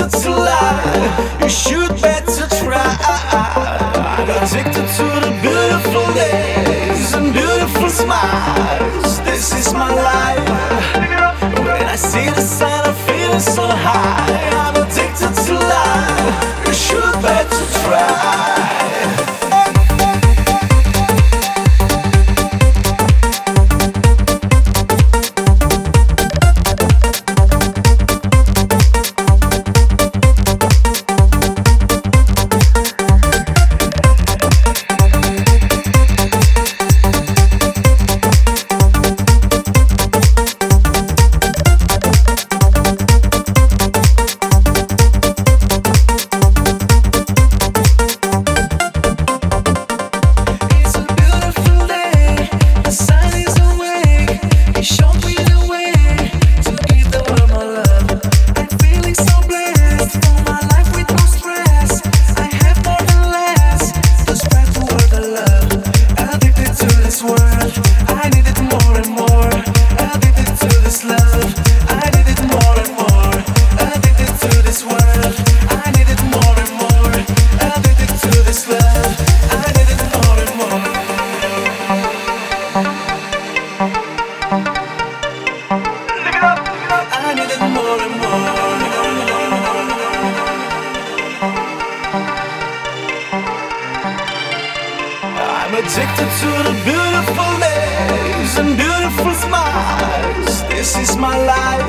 better to. You should better try. I got addicted to the beautiful days and beautiful smiles. This is my life. When I see addicted to the beautiful days and beautiful smiles. This is my life.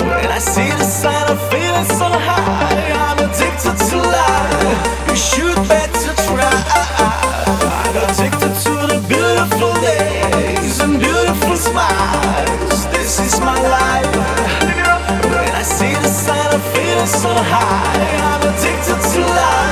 When I see the sun, I'm feeling so high. I'm addicted to life. You should better try. I'm addicted to the beautiful days and beautiful smiles. This is my life. When I see the sun, I'm feeling so high. I'm addicted to life.